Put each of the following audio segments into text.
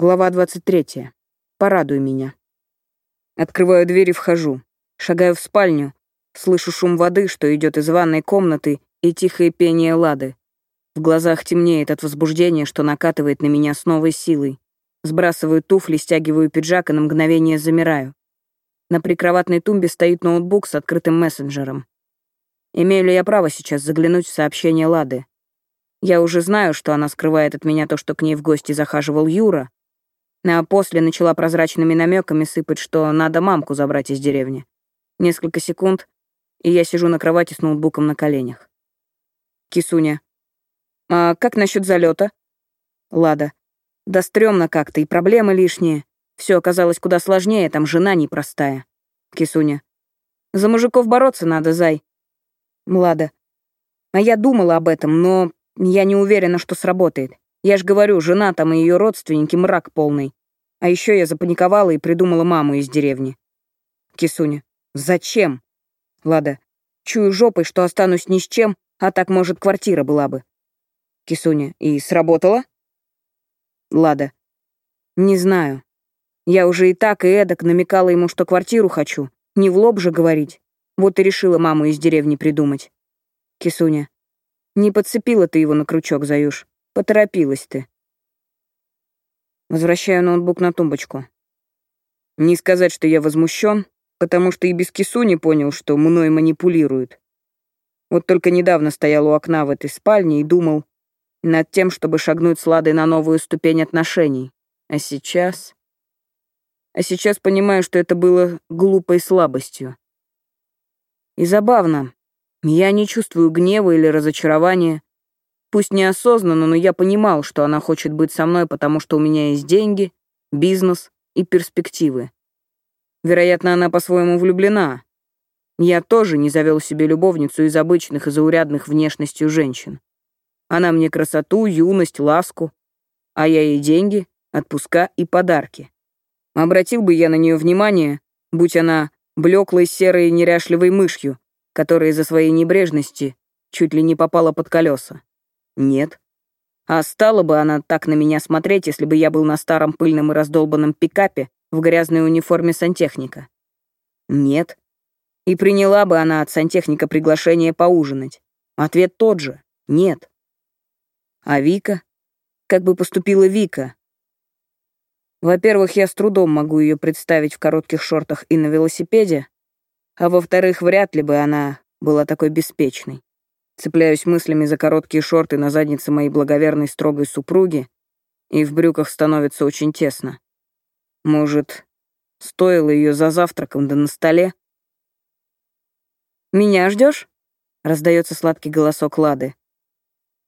Глава 23. Порадуй меня. Открываю дверь и вхожу. Шагаю в спальню. Слышу шум воды, что идет из ванной комнаты, и тихое пение Лады. В глазах темнеет от возбуждения, что накатывает на меня с новой силой. Сбрасываю туфли, стягиваю пиджак и на мгновение замираю. На прикроватной тумбе стоит ноутбук с открытым мессенджером. Имею ли я право сейчас заглянуть в сообщение Лады? Я уже знаю, что она скрывает от меня то, что к ней в гости захаживал Юра, а после начала прозрачными намеками сыпать, что надо мамку забрать из деревни. Несколько секунд, и я сижу на кровати с ноутбуком на коленях. Кисуня. «А как насчет залета? Лада. «Да стрёмно как-то, и проблемы лишние. Все оказалось куда сложнее, там жена непростая». Кисуня. «За мужиков бороться надо, зай». Лада. «А я думала об этом, но я не уверена, что сработает. Я ж говорю, жена там и ее родственники мрак полный. А еще я запаниковала и придумала маму из деревни. Кисуня. Зачем? Лада. Чую жопой, что останусь ни с чем, а так, может, квартира была бы. Кисуня. И сработала? Лада. Не знаю. Я уже и так, и эдак намекала ему, что квартиру хочу. Не в лоб же говорить. Вот и решила маму из деревни придумать. Кисуня. Не подцепила ты его на крючок, Заюш. Поторопилась ты. Возвращаю ноутбук на тумбочку. Не сказать, что я возмущен, потому что и без кису не понял, что мной манипулируют. Вот только недавно стоял у окна в этой спальне и думал над тем, чтобы шагнуть с Ладой на новую ступень отношений. А сейчас... А сейчас понимаю, что это было глупой слабостью. И забавно, я не чувствую гнева или разочарования. Пусть неосознанно, но я понимал, что она хочет быть со мной, потому что у меня есть деньги, бизнес и перспективы. Вероятно, она по-своему влюблена. Я тоже не завел себе любовницу из обычных и заурядных внешностью женщин. Она мне красоту, юность, ласку, а я ей деньги, отпуска и подарки. Обратил бы я на нее внимание, будь она блеклой серой неряшливой мышью, которая из-за своей небрежности чуть ли не попала под колеса? Нет. А стала бы она так на меня смотреть, если бы я был на старом пыльном и раздолбанном пикапе в грязной униформе сантехника? Нет. И приняла бы она от сантехника приглашение поужинать? Ответ тот же — нет. А Вика? Как бы поступила Вика? Во-первых, я с трудом могу ее представить в коротких шортах и на велосипеде, а во-вторых, вряд ли бы она была такой беспечной. Цепляюсь мыслями за короткие шорты на заднице моей благоверной строгой супруги, и в брюках становится очень тесно. Может, стоило ее за завтраком да на столе? «Меня ждешь? раздается сладкий голосок Лады.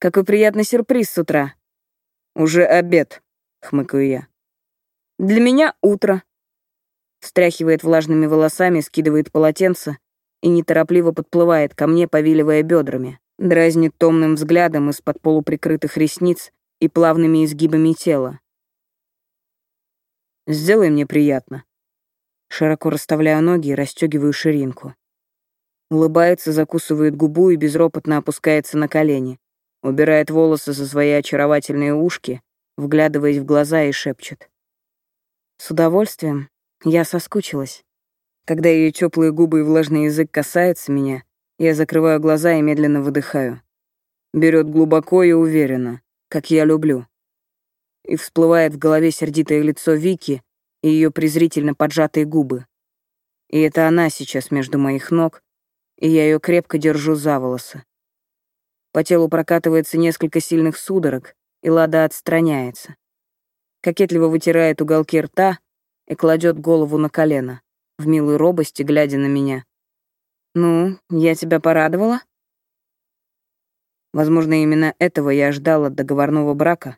«Какой приятный сюрприз с утра!» «Уже обед», — хмыкаю я. «Для меня утро», встряхивает влажными волосами, скидывает полотенце и неторопливо подплывает ко мне, повиливая бедрами, дразнит томным взглядом из-под полуприкрытых ресниц и плавными изгибами тела. «Сделай мне приятно». Широко расставляю ноги и расстегиваю ширинку. Улыбается, закусывает губу и безропотно опускается на колени. Убирает волосы за свои очаровательные ушки, вглядываясь в глаза и шепчет. «С удовольствием, я соскучилась. Когда ее теплые губы и влажный язык касаются меня, я закрываю глаза и медленно выдыхаю. Берет глубоко и уверенно, как я люблю. И всплывает в голове сердитое лицо Вики и ее презрительно поджатые губы. И это она сейчас между моих ног, и я ее крепко держу за волосы. По телу прокатывается несколько сильных судорог, и Лада отстраняется. Кокетливо вытирает уголки рта, и кладет голову на колено, в милой робости, глядя на меня. «Ну, я тебя порадовала?» Возможно, именно этого я ждала от договорного брака.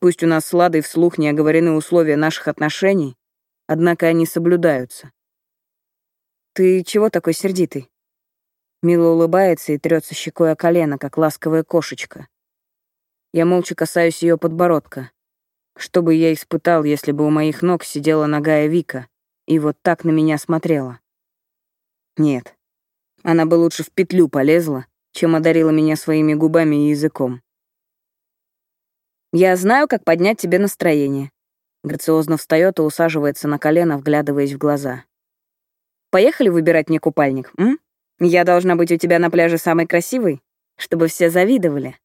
Пусть у нас с Ладой вслух не оговорены условия наших отношений, однако они соблюдаются. «Ты чего такой сердитый?» Мила улыбается и трется щекой о колено, как ласковая кошечка. Я молча касаюсь ее подбородка. Что бы я испытал, если бы у моих ног сидела ногая Вика и вот так на меня смотрела? Нет, она бы лучше в петлю полезла, чем одарила меня своими губами и языком. «Я знаю, как поднять тебе настроение». Грациозно встает и усаживается на колено, вглядываясь в глаза. «Поехали выбирать мне купальник, м? Я должна быть у тебя на пляже самой красивой, чтобы все завидовали».